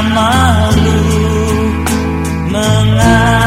malu mengapa